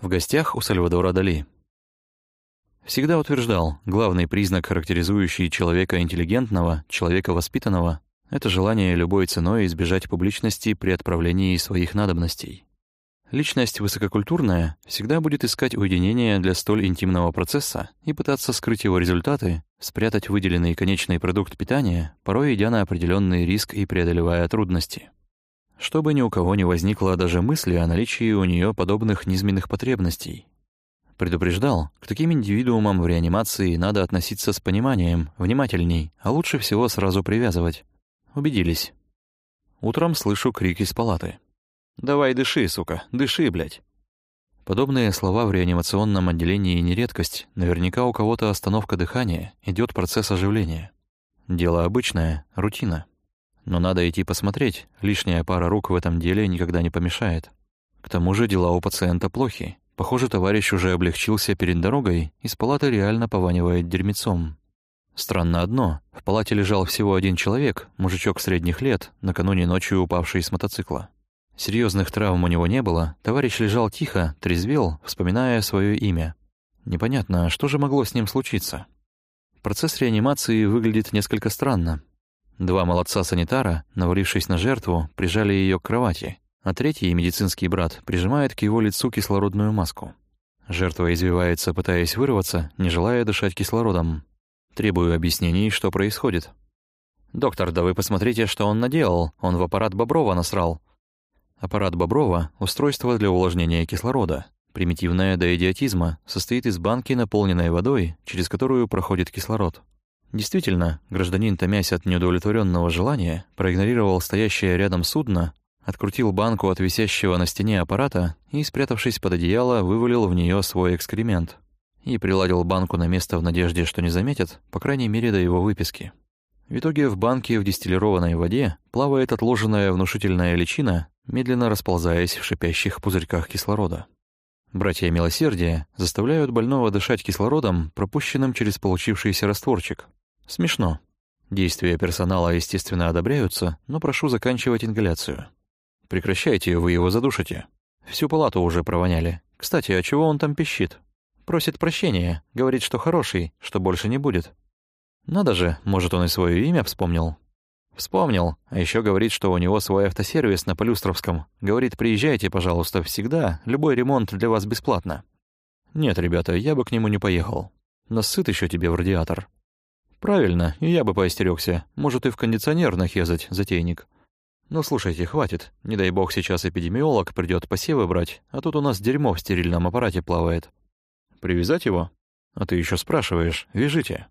В гостях у Сальвадора Дали. Всегда утверждал, главный признак, характеризующий человека интеллигентного, человека воспитанного, это желание любой ценой избежать публичности при отправлении своих надобностей. Личность высококультурная всегда будет искать уединения для столь интимного процесса и пытаться скрыть его результаты, спрятать выделенный конечный продукт питания, порой идя на определенный риск и преодолевая трудности. Чтобы ни у кого не возникло даже мысли о наличии у нее подобных низменных потребностей. Предупреждал, к таким индивидуумам в реанимации надо относиться с пониманием, внимательней, а лучше всего сразу привязывать. Убедились. Утром слышу крик из палаты. «Давай дыши, сука, дыши, блядь!» Подобные слова в реанимационном отделении не редкость. Наверняка у кого-то остановка дыхания, идет процесс оживления. Дело обычное, рутина. Но надо идти посмотреть, лишняя пара рук в этом деле никогда не помешает. К тому же дела у пациента плохи. Похоже, товарищ уже облегчился перед дорогой, из палаты реально пованивает дерьмецом. Странно одно, в палате лежал всего один человек, мужичок средних лет, накануне ночью упавший с мотоцикла. Серьезных травм у него не было, товарищ лежал тихо, трезвел, вспоминая свое имя. Непонятно, что же могло с ним случиться. Процесс реанимации выглядит несколько странно. Два молодца-санитара, навалившись на жертву, прижали ее к кровати, а третий, медицинский брат, прижимает к его лицу кислородную маску. Жертва извивается, пытаясь вырваться, не желая дышать кислородом. Требую объяснений, что происходит. «Доктор, да вы посмотрите, что он наделал. Он в аппарат Боброва насрал. Аппарат Боброва — устройство для увлажнения кислорода. Примитивное до идиотизма, состоит из банки, наполненной водой, через которую проходит кислород. Действительно, гражданин, томясь от неудовлетворенного желания, проигнорировал стоящее рядом судно, открутил банку от висящего на стене аппарата и, спрятавшись под одеяло, вывалил в нее свой экскремент. И приладил банку на место в надежде, что не заметят, по крайней мере, до его выписки. В итоге в банке в дистиллированной воде плавает отложенная внушительная личина, медленно расползаясь в шипящих пузырьках кислорода. Братья милосердия заставляют больного дышать кислородом, пропущенным через получившийся растворчик. Смешно. Действия персонала, естественно, одобряются, но прошу заканчивать ингаляцию. Прекращайте, вы его задушите. Всю палату уже провоняли. Кстати, а чего он там пищит? Просит прощения, говорит, что хороший, что больше не будет. Надо же, может, он и свое имя вспомнил. Вспомнил, а еще говорит, что у него свой автосервис на Полюстровском. Говорит, приезжайте, пожалуйста, всегда, любой ремонт для вас бесплатно. Нет, ребята, я бы к нему не поехал. Насыт еще тебе в радиатор. Правильно, и я бы поостерегся. Может, и в кондиционер нахезать, затейник. Ну, слушайте, хватит. Не дай бог сейчас эпидемиолог придет посевы брать, а тут у нас дерьмо в стерильном аппарате плавает. Привязать его? А ты еще спрашиваешь, вяжите.